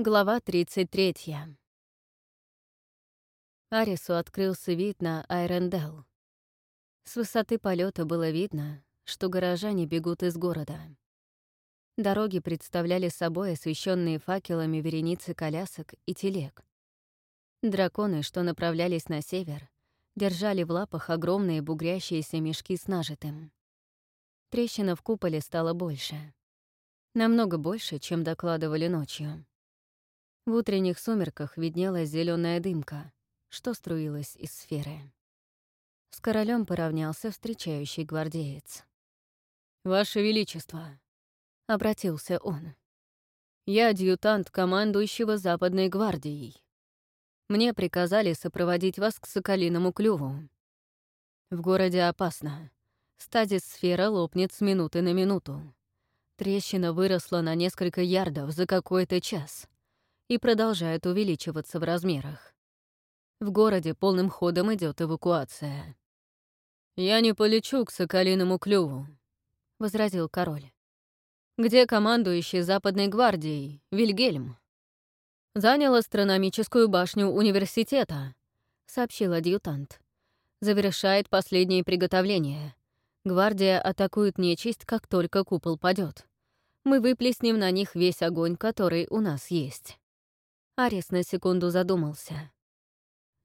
Глава 33. Арису открылся вид на Айрендел. С высоты полета было видно, что горожане бегут из города. Дороги представляли собой освещенные факелами вереницы колясок и телег. Драконы, что направлялись на север, держали в лапах огромные бугрящиеся мешки с нажитым. Трещина в куполе стала больше. Намного больше, чем докладывали ночью. В утренних сумерках виднелась зеленая дымка, что струилась из сферы. С королем поравнялся встречающий гвардеец. «Ваше Величество!» — обратился он. «Я адъютант командующего Западной гвардией. Мне приказали сопроводить вас к Соколиному клюву. В городе опасно. Стадис-сфера лопнет с минуты на минуту. Трещина выросла на несколько ярдов за какой-то час и продолжает увеличиваться в размерах. В городе полным ходом идет эвакуация. «Я не полечу к Соколиному клюву», — возразил король. «Где командующий Западной гвардией, Вильгельм?» «Занял астрономическую башню университета», — сообщил адъютант. «Завершает последние приготовления. Гвардия атакует нечисть, как только купол падет. Мы выплеснем на них весь огонь, который у нас есть». Арис на секунду задумался.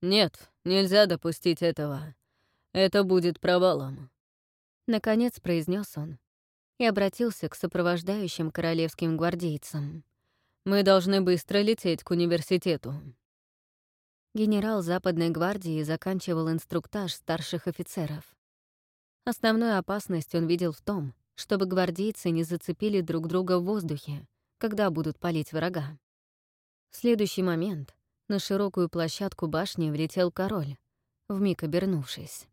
«Нет, нельзя допустить этого. Это будет провалом». Наконец произнес он и обратился к сопровождающим королевским гвардейцам. «Мы должны быстро лететь к университету». Генерал Западной гвардии заканчивал инструктаж старших офицеров. Основную опасность он видел в том, чтобы гвардейцы не зацепили друг друга в воздухе, когда будут палить врага. В следующий момент на широкую площадку башни влетел король, вмиг обернувшись.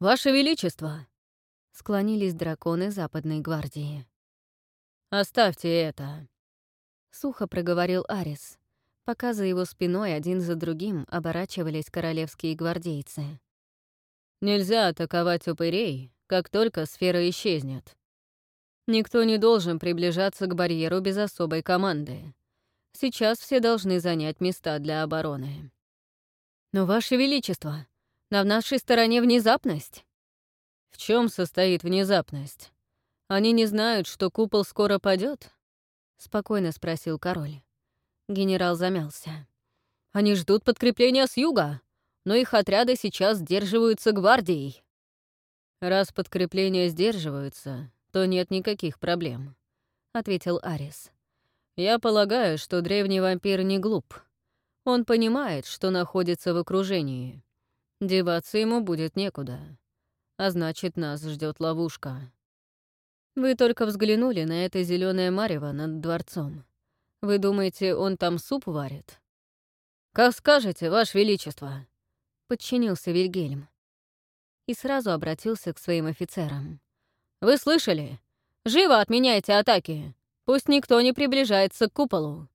«Ваше Величество!» — склонились драконы Западной гвардии. «Оставьте это!» — сухо проговорил Арис, пока за его спиной один за другим оборачивались королевские гвардейцы. «Нельзя атаковать упырей, как только сфера исчезнет. Никто не должен приближаться к барьеру без особой команды. Сейчас все должны занять места для обороны. Но, Ваше Величество, на нашей стороне внезапность. В чем состоит внезапность? Они не знают, что купол скоро падет? Спокойно спросил король. Генерал замялся. Они ждут подкрепления с юга, но их отряды сейчас сдерживаются гвардией. Раз подкрепления сдерживаются, то нет никаких проблем, ответил Арис. Я полагаю, что древний вампир не глуп. Он понимает, что находится в окружении. Деваться ему будет некуда. А значит, нас ждет ловушка. Вы только взглянули на это зеленое марево над дворцом. Вы думаете, он там суп варит? «Как скажете, Ваше Величество», — подчинился Вильгельм. И сразу обратился к своим офицерам. «Вы слышали? Живо отменяйте атаки! Пусть никто не приближается к куполу.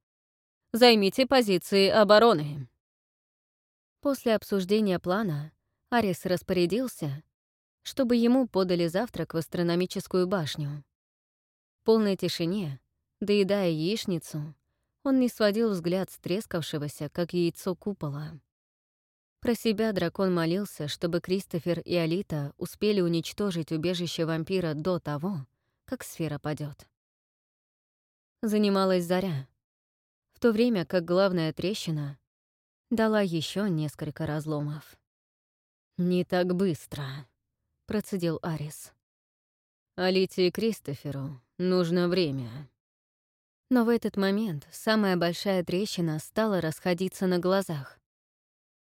Займите позиции обороны». После обсуждения плана Арис распорядился, чтобы ему подали завтрак в астрономическую башню. В полной тишине, доедая яичницу, он не сводил взгляд с трескавшегося, как яйцо купола. Про себя дракон молился, чтобы Кристофер и Алита успели уничтожить убежище вампира до того, как сфера падет занималась Заря, в то время как главная трещина дала еще несколько разломов. «Не так быстро», — процедил Арис. «Алите и Кристоферу нужно время». Но в этот момент самая большая трещина стала расходиться на глазах.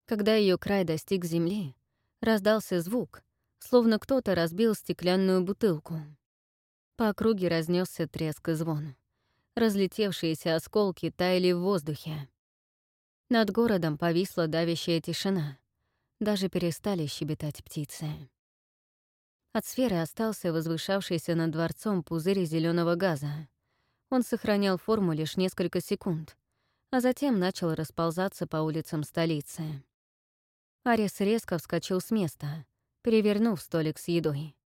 Когда ее край достиг земли, раздался звук, словно кто-то разбил стеклянную бутылку. По округе разнесся треск и звон. Разлетевшиеся осколки таяли в воздухе. Над городом повисла давящая тишина. Даже перестали щебетать птицы. От сферы остался возвышавшийся над дворцом пузырь зеленого газа. Он сохранял форму лишь несколько секунд, а затем начал расползаться по улицам столицы. Арис резко вскочил с места, перевернув столик с едой.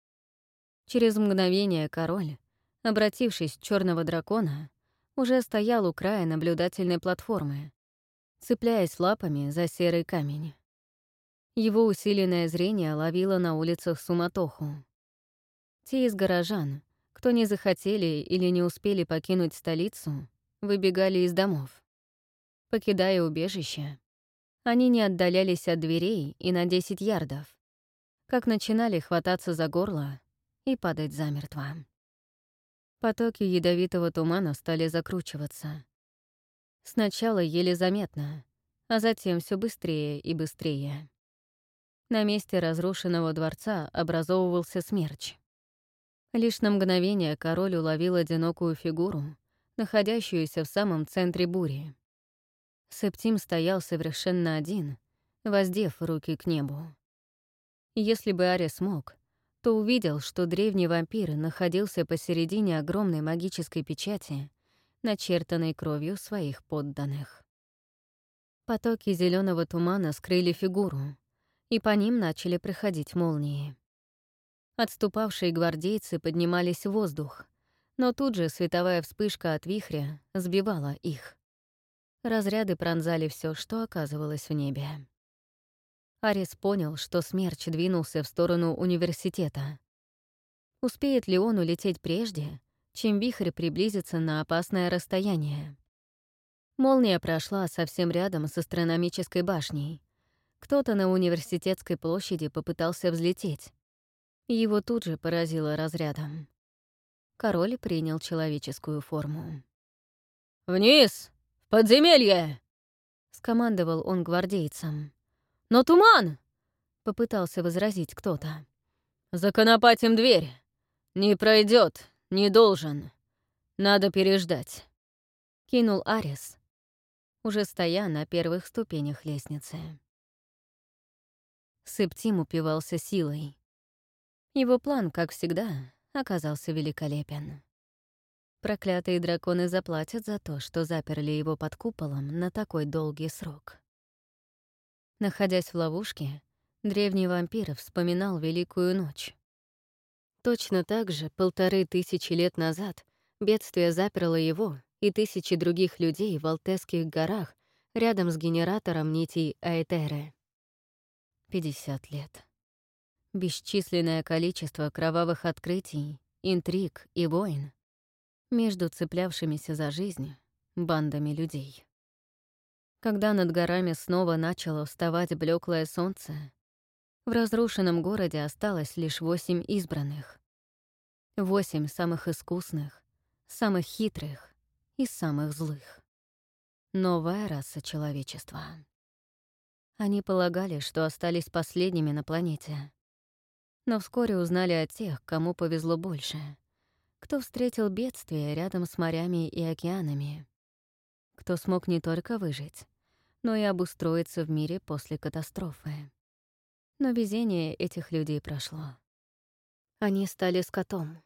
Через мгновение король, обратившись в черного дракона, уже стоял у края наблюдательной платформы, цепляясь лапами за серый камень. Его усиленное зрение ловило на улицах суматоху. Те из горожан, кто не захотели или не успели покинуть столицу, выбегали из домов. Покидая убежище, они не отдалялись от дверей и на 10 ярдов, как начинали хвататься за горло и падать замертво. Потоки ядовитого тумана стали закручиваться. Сначала еле заметно, а затем все быстрее и быстрее. На месте разрушенного дворца образовывался смерч. Лишь на мгновение король уловил одинокую фигуру, находящуюся в самом центре бури. Септим стоял совершенно один, воздев руки к небу. Если бы Ари смог, то увидел, что древний вампир находился посередине огромной магической печати, начертанной кровью своих подданных. Потоки зеленого тумана скрыли фигуру, и по ним начали приходить молнии. Отступавшие гвардейцы поднимались в воздух, но тут же световая вспышка от вихря сбивала их. Разряды пронзали все, что оказывалось в небе. Арис понял, что смерч двинулся в сторону университета. Успеет ли он улететь прежде, чем вихрь приблизится на опасное расстояние? Молния прошла совсем рядом с астрономической башней. Кто-то на университетской площади попытался взлететь. Его тут же поразило разрядом. Король принял человеческую форму. «Вниз!» «Подземелье!» — скомандовал он гвардейцам. «Но туман!» — попытался возразить кто-то. «Законопатим дверь. Не пройдет, не должен. Надо переждать», — кинул Арис, уже стоя на первых ступенях лестницы. Септим упивался силой. Его план, как всегда, оказался великолепен. Проклятые драконы заплатят за то, что заперли его под куполом на такой долгий срок. Находясь в ловушке, древний вампир вспоминал Великую Ночь. Точно так же полторы тысячи лет назад бедствие заперло его и тысячи других людей в Алтесских горах рядом с генератором нитей Аэтеры. 50 лет. Бесчисленное количество кровавых открытий, интриг и войн — между цеплявшимися за жизнь бандами людей. Когда над горами снова начало вставать блеклое солнце, в разрушенном городе осталось лишь восемь избранных. Восемь самых искусных, самых хитрых и самых злых. Новая раса человечества. Они полагали, что остались последними на планете. Но вскоре узнали о тех, кому повезло больше — кто встретил бедствие рядом с морями и океанами, кто смог не только выжить, но и обустроиться в мире после катастрофы. Но везение этих людей прошло. Они стали скотом,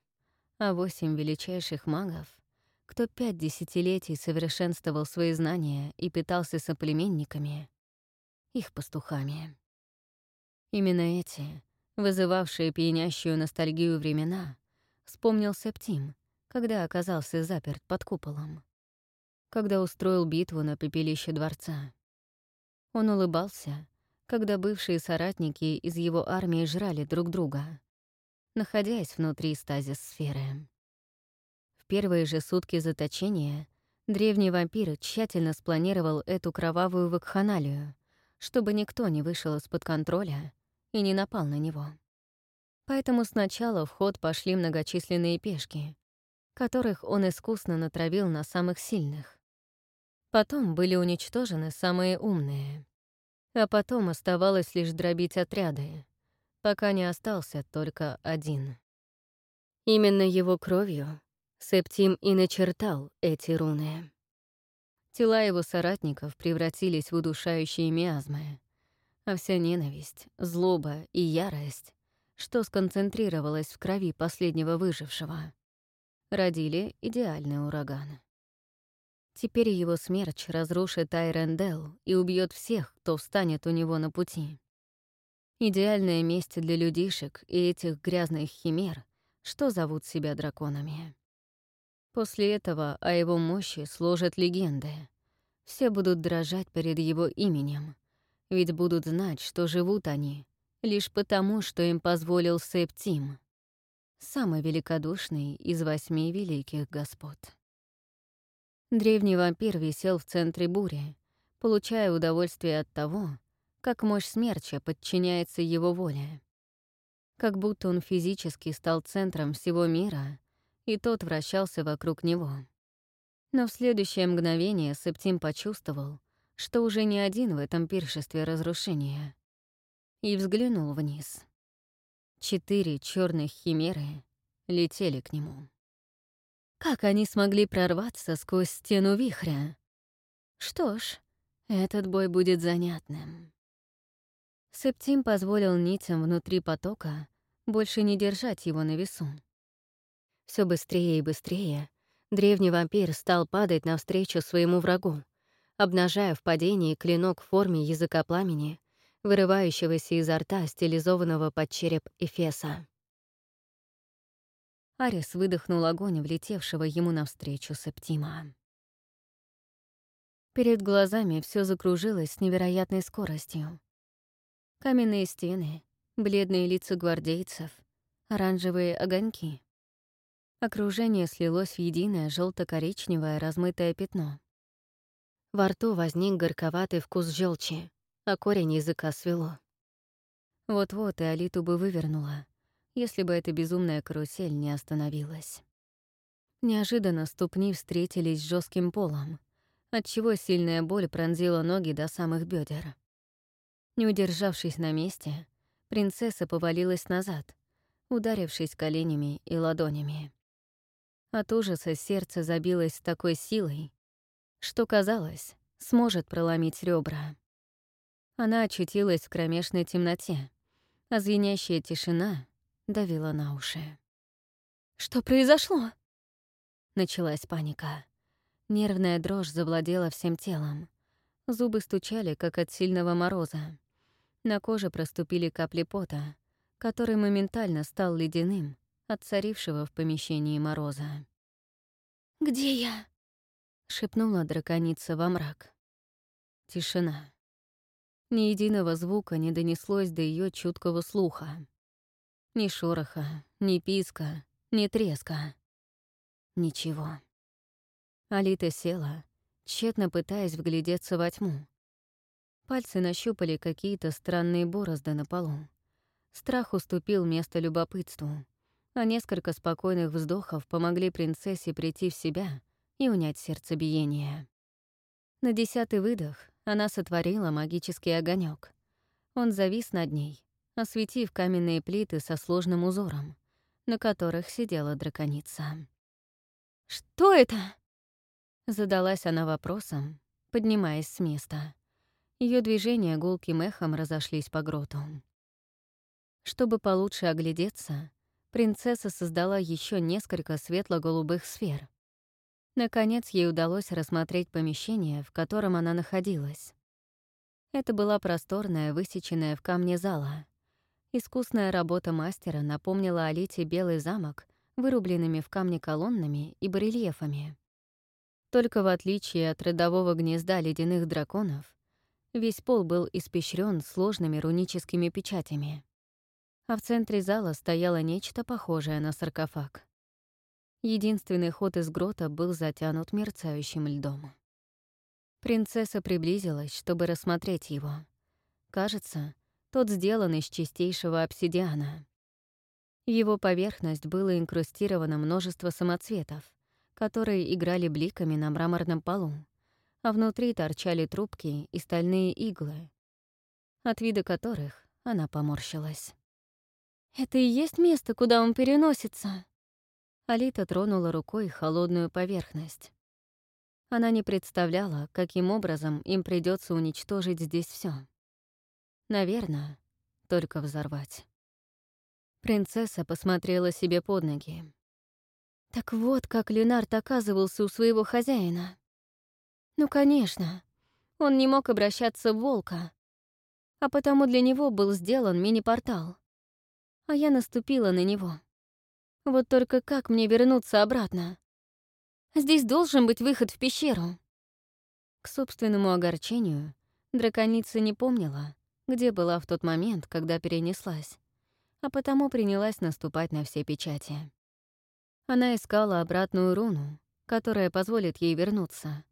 а восемь величайших магов, кто пять десятилетий совершенствовал свои знания и питался соплеменниками, их пастухами. Именно эти, вызывавшие пьянящую ностальгию времена, Вспомнил Септим, когда оказался заперт под куполом. Когда устроил битву на пепелище дворца. Он улыбался, когда бывшие соратники из его армии жрали друг друга, находясь внутри стазис-сферы. В первые же сутки заточения древний вампир тщательно спланировал эту кровавую вакханалию, чтобы никто не вышел из-под контроля и не напал на него. Поэтому сначала в ход пошли многочисленные пешки, которых он искусно натравил на самых сильных. Потом были уничтожены самые умные. А потом оставалось лишь дробить отряды, пока не остался только один. Именно его кровью Септим и начертал эти руны. Тела его соратников превратились в удушающие миазмы, а вся ненависть, злоба и ярость что сконцентрировалось в крови последнего выжившего, родили идеальный ураган. Теперь его смерч разрушит Айрендел и убьет всех, кто встанет у него на пути. Идеальное место для людишек и этих грязных химер, что зовут себя драконами. После этого о его мощи сложат легенды. Все будут дрожать перед его именем, ведь будут знать, что живут они лишь потому, что им позволил Септим, самый великодушный из восьми великих господ. Древний вампир висел в центре бури, получая удовольствие от того, как мощь смерча подчиняется его воле. Как будто он физически стал центром всего мира, и тот вращался вокруг него. Но в следующее мгновение Септим почувствовал, что уже не один в этом пиршестве разрушения, и взглянул вниз. Четыре черных химеры летели к нему. Как они смогли прорваться сквозь стену вихря? Что ж, этот бой будет занятным. Септим позволил нитям внутри потока больше не держать его на весу. Все быстрее и быстрее древний вампир стал падать навстречу своему врагу, обнажая в падении клинок в форме языка пламени, вырывающегося изо рта, стилизованного под череп Эфеса. Арис выдохнул огонь, влетевшего ему навстречу Септима. Перед глазами все закружилось с невероятной скоростью. Каменные стены, бледные лица гвардейцев, оранжевые огоньки. Окружение слилось в единое желто коричневое размытое пятно. Во рту возник горьковатый вкус желчи, а корень языка свело. Вот-вот и Алиту бы вывернула, если бы эта безумная карусель не остановилась. Неожиданно ступни встретились с жестким полом, отчего сильная боль пронзила ноги до самых бедер. Не удержавшись на месте, принцесса повалилась назад, ударившись коленями и ладонями. От ужаса сердце забилось с такой силой, что, казалось, сможет проломить ребра. Она очутилась в кромешной темноте, а звенящая тишина давила на уши. «Что произошло?» Началась паника. Нервная дрожь завладела всем телом. Зубы стучали, как от сильного мороза. На коже проступили капли пота, который моментально стал ледяным от царившего в помещении мороза. «Где я?» — шепнула драконица во мрак. Тишина. Ни единого звука не донеслось до ее чуткого слуха. Ни шороха, ни писка, ни треска. Ничего. Алита села, тщетно пытаясь вглядеться во тьму. Пальцы нащупали какие-то странные борозды на полу. Страх уступил место любопытству, а несколько спокойных вздохов помогли принцессе прийти в себя и унять сердцебиение. На десятый выдох она сотворила магический огонек. Он завис над ней, осветив каменные плиты со сложным узором, на которых сидела драконица. «Что это?» Задалась она вопросом, поднимаясь с места. Ее движения гулким эхом разошлись по гроту. Чтобы получше оглядеться, принцесса создала еще несколько светло-голубых сфер. Наконец ей удалось рассмотреть помещение, в котором она находилась. Это была просторная, высеченная в камне зала. Искусная работа мастера напомнила Алите белый замок, вырубленными в камне колоннами и барельефами. Только в отличие от родового гнезда ледяных драконов, весь пол был испещрен сложными руническими печатями. А в центре зала стояло нечто похожее на саркофаг. Единственный ход из грота был затянут мерцающим льдом. Принцесса приблизилась, чтобы рассмотреть его. Кажется, тот сделан из чистейшего обсидиана. Его поверхность была инкрустирована множество самоцветов, которые играли бликами на мраморном полу, а внутри торчали трубки и стальные иглы, от вида которых она поморщилась. «Это и есть место, куда он переносится?» Алита тронула рукой холодную поверхность. Она не представляла, каким образом им придется уничтожить здесь все. Наверное, только взорвать. Принцесса посмотрела себе под ноги. Так вот, как Ленард оказывался у своего хозяина. Ну, конечно, он не мог обращаться в волка, а потому для него был сделан мини-портал. А я наступила на него. Вот только как мне вернуться обратно? Здесь должен быть выход в пещеру». К собственному огорчению драконица не помнила, где была в тот момент, когда перенеслась, а потому принялась наступать на все печати. Она искала обратную руну, которая позволит ей вернуться,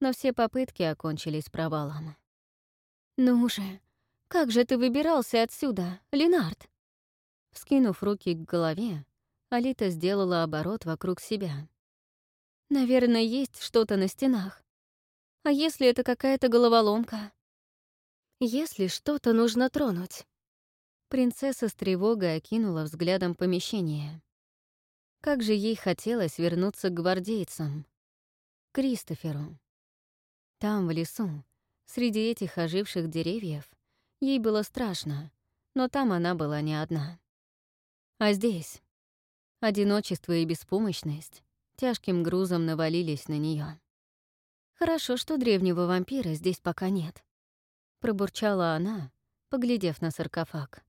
но все попытки окончились провалом. «Ну же, как же ты выбирался отсюда, Ленард?» Вскинув руки к голове, Алита сделала оборот вокруг себя. «Наверное, есть что-то на стенах. А если это какая-то головоломка? Если что-то нужно тронуть?» Принцесса с тревогой окинула взглядом помещение. Как же ей хотелось вернуться к гвардейцам. Кристоферу. Там, в лесу, среди этих оживших деревьев, ей было страшно, но там она была не одна. А здесь одиночество и беспомощность тяжким грузом навалились на нее. «Хорошо, что древнего вампира здесь пока нет», — пробурчала она, поглядев на саркофаг.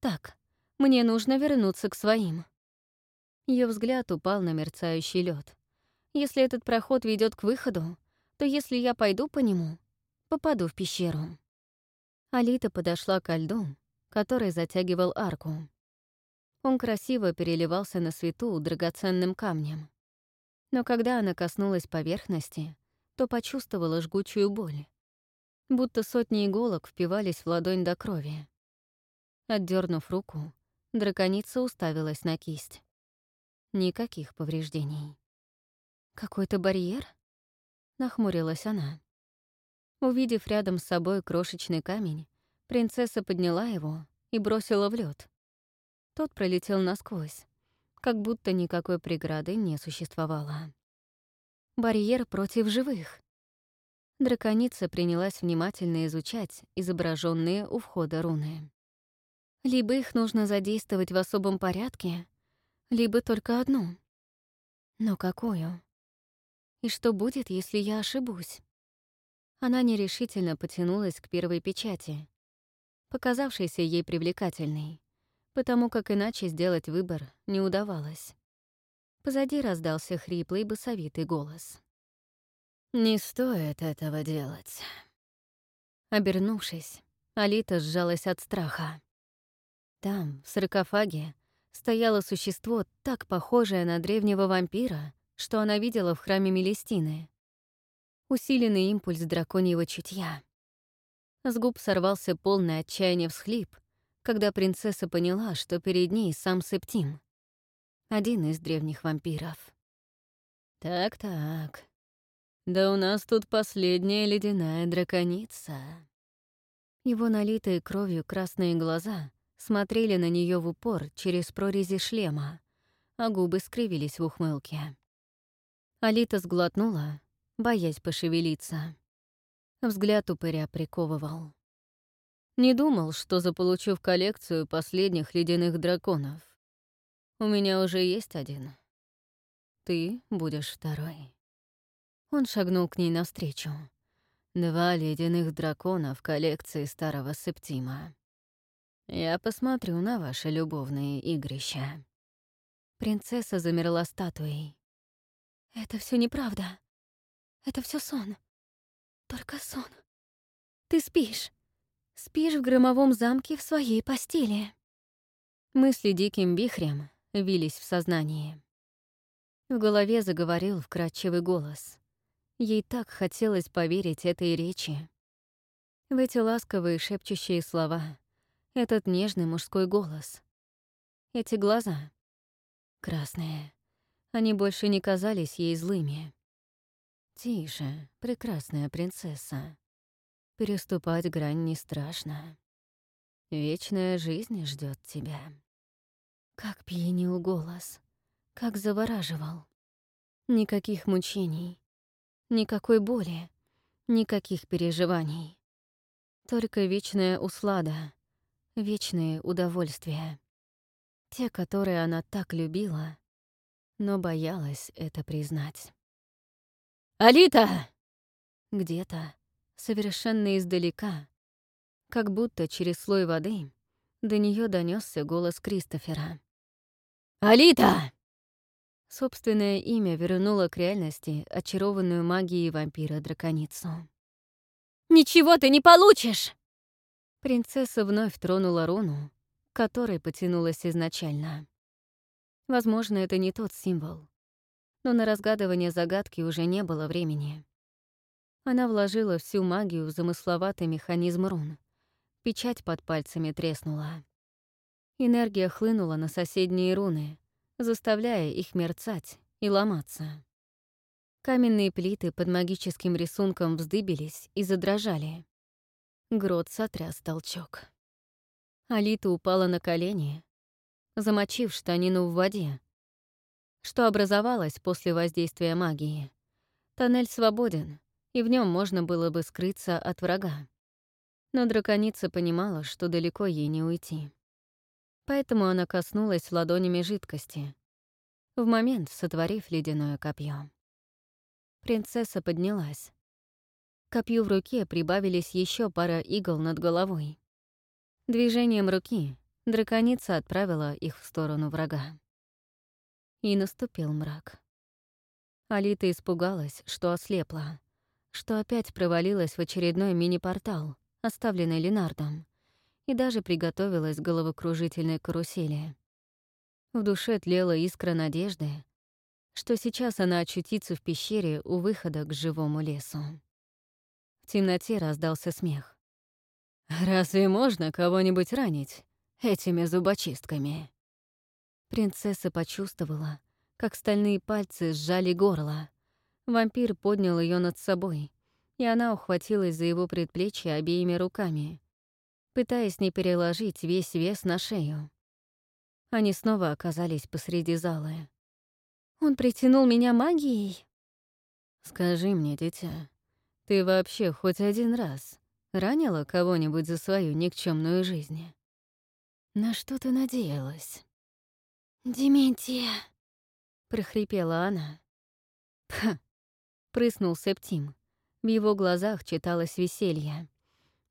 «Так, мне нужно вернуться к своим». Ее взгляд упал на мерцающий лед. Если этот проход ведет к выходу, то если я пойду по нему, попаду в пещеру. Алита подошла к льду, который затягивал арку. Он красиво переливался на свету драгоценным камнем. Но когда она коснулась поверхности, то почувствовала жгучую боль. Будто сотни иголок впивались в ладонь до крови. Отдернув руку, драконица уставилась на кисть. Никаких повреждений. «Какой-то барьер?» — нахмурилась она. Увидев рядом с собой крошечный камень, принцесса подняла его и бросила в лед. Тот пролетел насквозь, как будто никакой преграды не существовало. «Барьер против живых!» Драконица принялась внимательно изучать изображенные у входа руны. Либо их нужно задействовать в особом порядке, либо только одну. Но какую? И что будет, если я ошибусь? Она нерешительно потянулась к первой печати, показавшейся ей привлекательной, потому как иначе сделать выбор не удавалось. Позади раздался хриплый басовитый голос. «Не стоит этого делать». Обернувшись, Алита сжалась от страха. Там, в саркофаге, стояло существо, так похожее на древнего вампира, что она видела в храме Мелестины. Усиленный импульс драконьего чутья. С губ сорвался полный отчаяния всхлип, когда принцесса поняла, что перед ней сам Септим, один из древних вампиров. «Так-так, да у нас тут последняя ледяная драконица». Его налитые кровью красные глаза смотрели на нее в упор через прорези шлема, а губы скривились в ухмылке. Алита сглотнула, боясь пошевелиться. Взгляд упыря приковывал. Не думал, что заполучу в коллекцию последних ледяных драконов. У меня уже есть один. Ты будешь второй. Он шагнул к ней навстречу. Два ледяных дракона в коллекции старого Септима. Я посмотрю на ваши любовные игрища». Принцесса замерла статуей. «Это все неправда. Это все сон. Только сон. Ты спишь. Спишь в громовом замке в своей постели». Мысли диким вихрем вились в сознании. В голове заговорил вкрадчивый голос. Ей так хотелось поверить этой речи. В эти ласковые шепчущие слова, этот нежный мужской голос. Эти глаза. Красные. Они больше не казались ей злыми. Тише, прекрасная принцесса. Переступать грань не страшно. Вечная жизнь ждет тебя. Как пьянил голос, как завораживал. Никаких мучений, никакой боли, никаких переживаний. Только вечная услада, вечные удовольствия. Те, которые она так любила, но боялась это признать. «Алита!» Где-то, совершенно издалека, как будто через слой воды, до нее донесся голос Кристофера. «Алита!» Собственное имя вернуло к реальности очарованную магией вампира-драконицу. «Ничего ты не получишь!» Принцесса вновь тронула руну, которой потянулась изначально. Возможно, это не тот символ, но на разгадывание загадки уже не было времени. Она вложила всю магию в замысловатый механизм рун. Печать под пальцами треснула. Энергия хлынула на соседние руны, заставляя их мерцать и ломаться. Каменные плиты под магическим рисунком вздыбились и задрожали. Грот сотряс толчок. Алита упала на колени, замочив штанину в воде, что образовалось после воздействия магии. Тоннель свободен, и в нем можно было бы скрыться от врага. Но драконица понимала, что далеко ей не уйти. Поэтому она коснулась ладонями жидкости, в момент сотворив ледяное копье. Принцесса поднялась. копью в руке прибавились еще пара игл над головой. Движением руки драконица отправила их в сторону врага. И наступил мрак. Алита испугалась, что ослепла что опять провалилась в очередной мини-портал, оставленный Ленардом, и даже приготовилась к головокружительной карусели. В душе тлела искра надежды, что сейчас она очутится в пещере у выхода к живому лесу. В темноте раздался смех. «Разве можно кого-нибудь ранить этими зубочистками?» Принцесса почувствовала, как стальные пальцы сжали горло, Вампир поднял ее над собой, и она ухватилась за его предплечье обеими руками, пытаясь не переложить весь вес на шею. Они снова оказались посреди зала. «Он притянул меня магией?» «Скажи мне, дитя, ты вообще хоть один раз ранила кого-нибудь за свою никчемную жизнь? На что ты надеялась?» «Дементия», — прохрипела она. «Ха, прыснул Септим. В его глазах читалось веселье.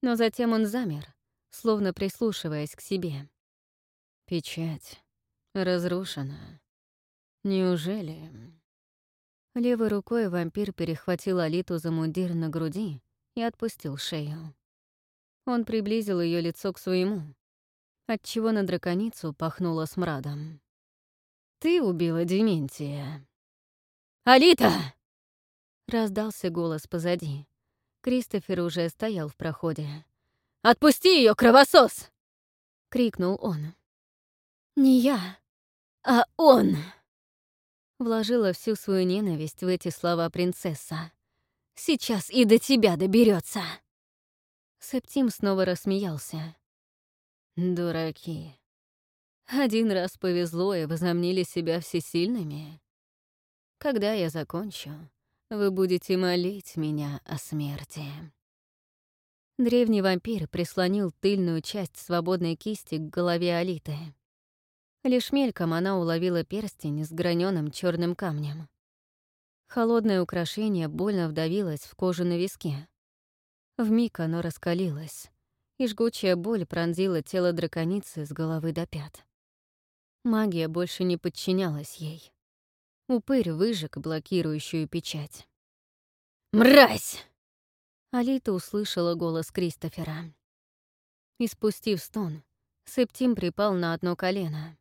Но затем он замер, словно прислушиваясь к себе. Печать разрушена. Неужели... Левой рукой вампир перехватил Алиту за мундир на груди и отпустил шею. Он приблизил ее лицо к своему, отчего на драконицу пахнуло смрадом. «Ты убила Дементия». «Алита!» Раздался голос позади. Кристофер уже стоял в проходе. «Отпусти ее, кровосос!» — крикнул он. «Не я, а он!» Вложила всю свою ненависть в эти слова принцесса. «Сейчас и до тебя доберется. Септим снова рассмеялся. «Дураки. Один раз повезло и возомнили себя всесильными. Когда я закончу, вы будете молить меня о смерти». Древний вампир прислонил тыльную часть свободной кисти к голове Алиты. Лишь мельком она уловила перстень с граненым черным камнем. Холодное украшение больно вдавилось в кожу на виске. Вмиг оно раскалилось, и жгучая боль пронзила тело драконицы с головы до пят. Магия больше не подчинялась ей. Упырь выжег блокирующую печать. «Мразь!» Алита услышала голос Кристофера. Испустив стон, Септим припал на одно колено.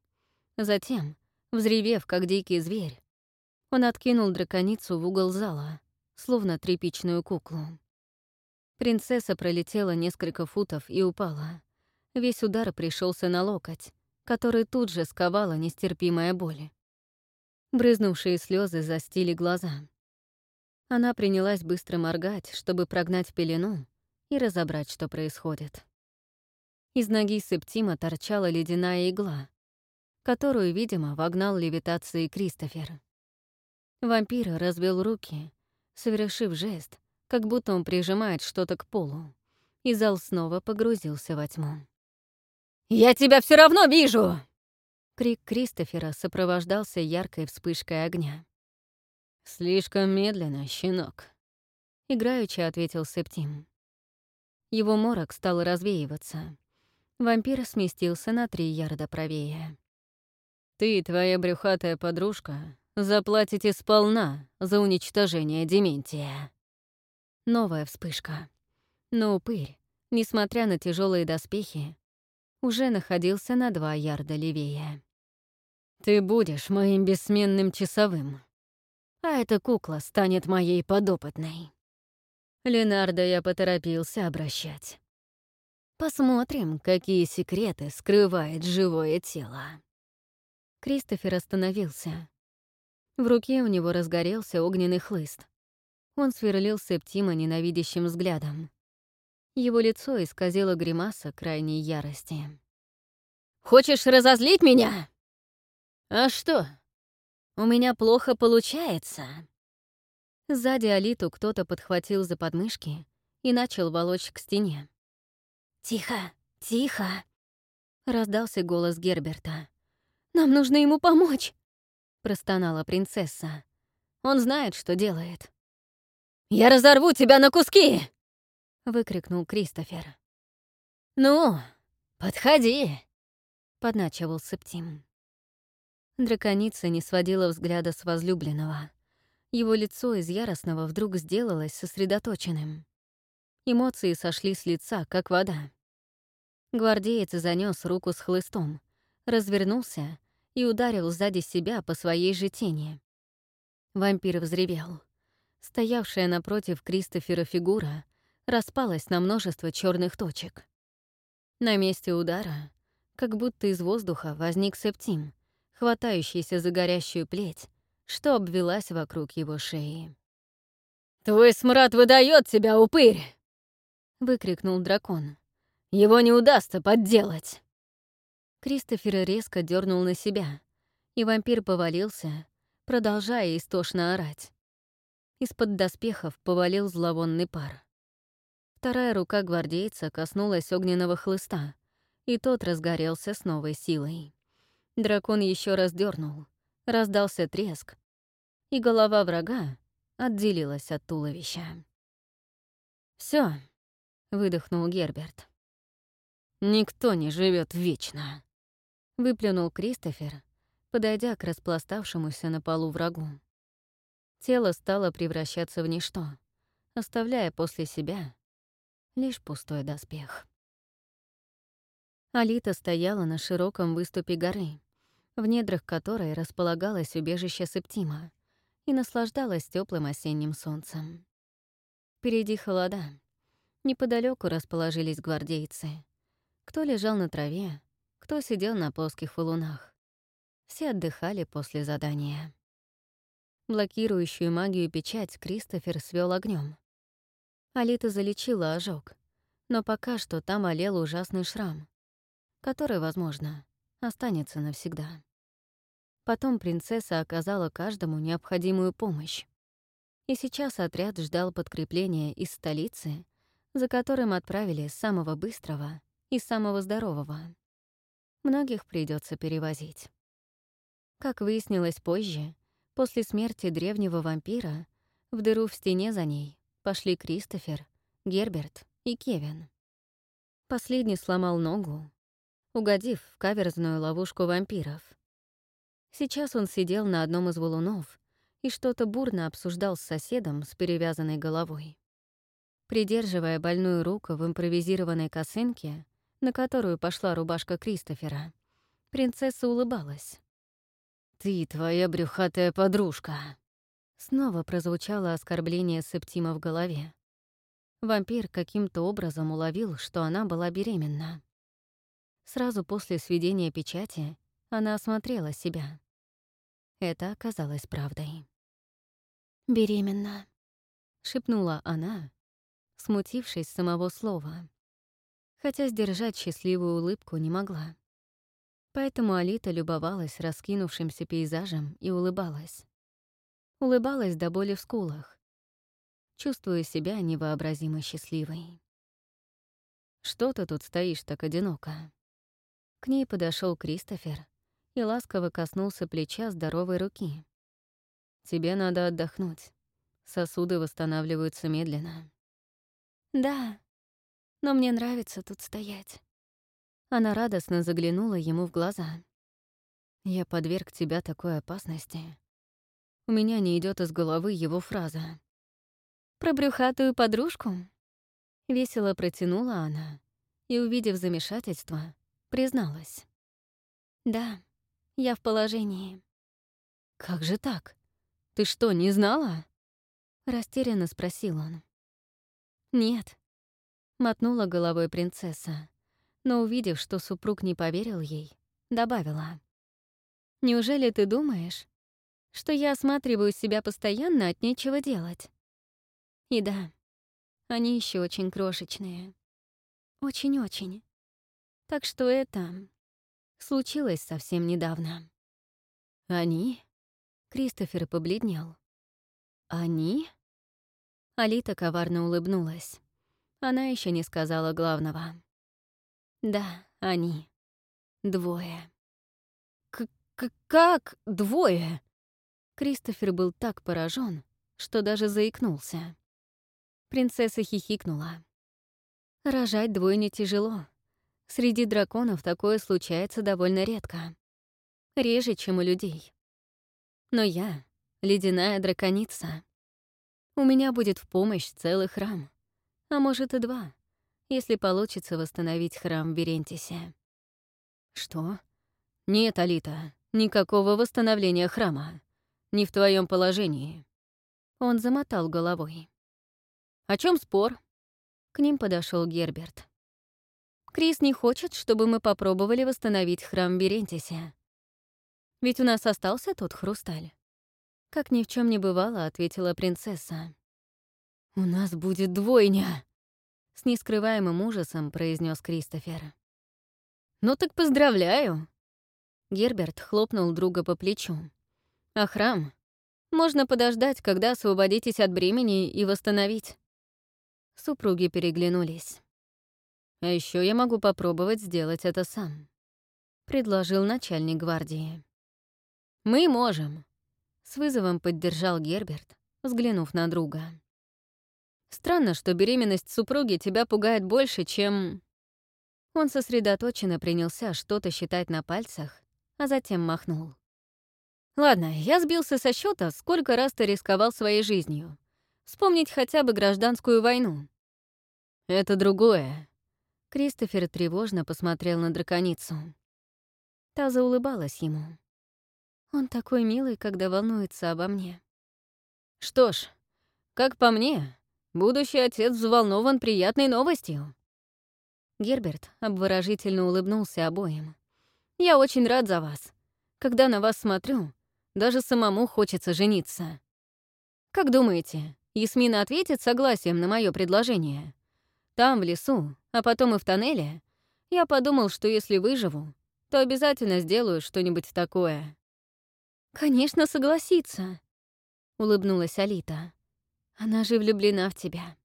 Затем, взревев, как дикий зверь, он откинул драконицу в угол зала, словно тряпичную куклу. Принцесса пролетела несколько футов и упала. Весь удар пришелся на локоть, который тут же сковала нестерпимая боль. Брызнувшие слезы застили глаза. Она принялась быстро моргать, чтобы прогнать пелену и разобрать, что происходит. Из ноги Септима торчала ледяная игла, которую, видимо, вогнал левитацией Кристофер. Вампир развел руки, совершив жест, как будто он прижимает что-то к полу, и зал снова погрузился во тьму. «Я тебя все равно вижу!» Крик Кристофера сопровождался яркой вспышкой огня. «Слишком медленно, щенок», — играючи ответил Септим. Его морок стал развеиваться. Вампир сместился на три ярда правее. «Ты и твоя брюхатая подружка заплатите сполна за уничтожение Дементия». Новая вспышка. Но упырь, несмотря на тяжелые доспехи, уже находился на два ярда левее. «Ты будешь моим бессменным часовым, а эта кукла станет моей подопытной». Ленарда я поторопился обращать. Посмотрим, какие секреты скрывает живое тело. Кристофер остановился. В руке у него разгорелся огненный хлыст. Он сверлил Септима ненавидящим взглядом. Его лицо исказило гримаса крайней ярости. «Хочешь разозлить меня?» «А что? У меня плохо получается». Сзади Алиту кто-то подхватил за подмышки и начал волочь к стене. «Тихо, тихо!» — раздался голос Герберта. «Нам нужно ему помочь!» — простонала принцесса. «Он знает, что делает». «Я разорву тебя на куски!» — выкрикнул Кристофер. «Ну, подходи!» — подначивал Септим. Драконица не сводила взгляда с возлюбленного. Его лицо из яростного вдруг сделалось сосредоточенным. Эмоции сошли с лица, как вода. Гвардеец занёс руку с хлыстом, развернулся и ударил сзади себя по своей же тени. Вампир взревел. Стоявшая напротив Кристофера фигура распалась на множество черных точек. На месте удара, как будто из воздуха, возник септим, хватающийся за горящую плеть, что обвелась вокруг его шеи. «Твой смрад выдает тебя, упырь!» — выкрикнул дракон. «Его не удастся подделать!» Кристофер резко дернул на себя, и вампир повалился, продолжая истошно орать. Из-под доспехов повалил зловонный пар. Вторая рука гвардейца коснулась огненного хлыста, и тот разгорелся с новой силой. Дракон еще раз дернул, раздался треск, и голова врага отделилась от туловища. Все, выдохнул Герберт. «Никто не живет вечно», — выплюнул Кристофер, подойдя к распластавшемуся на полу врагу. Тело стало превращаться в ничто, оставляя после себя лишь пустой доспех. Алита стояла на широком выступе горы, в недрах которой располагалось убежище Септима, и наслаждалась теплым осенним солнцем. Впереди холода. Неподалеку расположились гвардейцы. Кто лежал на траве, кто сидел на плоских валунах. Все отдыхали после задания. Блокирующую магию печать Кристофер свел огнем. Алита залечила ожог, но пока что там олел ужасный шрам, который, возможно, останется навсегда. Потом принцесса оказала каждому необходимую помощь. И сейчас отряд ждал подкрепления из столицы, за которым отправили самого быстрого и самого здорового. Многих придется перевозить. Как выяснилось позже, После смерти древнего вампира в дыру в стене за ней пошли Кристофер, Герберт и Кевин. Последний сломал ногу, угодив в каверзную ловушку вампиров. Сейчас он сидел на одном из валунов и что-то бурно обсуждал с соседом с перевязанной головой. Придерживая больную руку в импровизированной косынке, на которую пошла рубашка Кристофера, принцесса улыбалась. «Ты твоя брюхатая подружка!» Снова прозвучало оскорбление Септима в голове. Вампир каким-то образом уловил, что она была беременна. Сразу после сведения печати она осмотрела себя. Это оказалось правдой. «Беременна», — шепнула она, смутившись самого слова, хотя сдержать счастливую улыбку не могла. Поэтому Алита любовалась раскинувшимся пейзажем и улыбалась. Улыбалась до боли в скулах, чувствуя себя невообразимо счастливой. «Что ты тут стоишь так одиноко?» К ней подошел Кристофер и ласково коснулся плеча здоровой руки. «Тебе надо отдохнуть. Сосуды восстанавливаются медленно». «Да, но мне нравится тут стоять». Она радостно заглянула ему в глаза. «Я подверг тебя такой опасности. У меня не идет из головы его фраза. «Про брюхатую подружку?» Весело протянула она и, увидев замешательство, призналась. «Да, я в положении». «Как же так? Ты что, не знала?» Растерянно спросил он. «Нет», — мотнула головой принцесса, но, увидев, что супруг не поверил ей, добавила. «Неужели ты думаешь, что я осматриваю себя постоянно от нечего делать?» И да, они еще очень крошечные. Очень-очень. Так что это случилось совсем недавно. Они? Кристофер побледнел. Они? Алита коварно улыбнулась. Она еще не сказала главного. Да, они. Двое. К «Как двое?» Кристофер был так поражен, что даже заикнулся. Принцесса хихикнула. Рожать двойне тяжело. Среди драконов такое случается довольно редко. Реже, чем у людей. Но я — ледяная драконица. У меня будет в помощь целый храм. А может и два, если получится восстановить храм в Берентисе. Что? Нет, Алита, никакого восстановления храма. Не в твоем положении. Он замотал головой. О чем спор? К ним подошел Герберт. Крис не хочет, чтобы мы попробовали восстановить храм Берентисе. Ведь у нас остался тот хрусталь. Как ни в чем не бывало, ответила принцесса. У нас будет двойня, с нескрываемым ужасом произнес Кристофер. Ну так поздравляю. Герберт хлопнул друга по плечу. А храм? Можно подождать, когда освободитесь от бремени и восстановить. Супруги переглянулись. А еще я могу попробовать сделать это сам, предложил начальник гвардии. Мы можем, с вызовом поддержал Герберт, взглянув на друга. Странно, что беременность супруги тебя пугает больше, чем... Он сосредоточенно принялся что-то считать на пальцах, а затем махнул. «Ладно, я сбился со счета, сколько раз ты рисковал своей жизнью. Вспомнить хотя бы гражданскую войну». «Это другое». Кристофер тревожно посмотрел на драконицу. Та заулыбалась ему. Он такой милый, когда волнуется обо мне. Что ж, как по мне, будущий отец взволнован приятной новостью. Герберт обворожительно улыбнулся обоим. «Я очень рад за вас. Когда на вас смотрю, даже самому хочется жениться. Как думаете, Ясмина ответит согласием на мое предложение? Там, в лесу, а потом и в тоннеле, я подумал, что если выживу, то обязательно сделаю что-нибудь такое. «Конечно, согласится», — улыбнулась Алита. «Она же влюблена в тебя».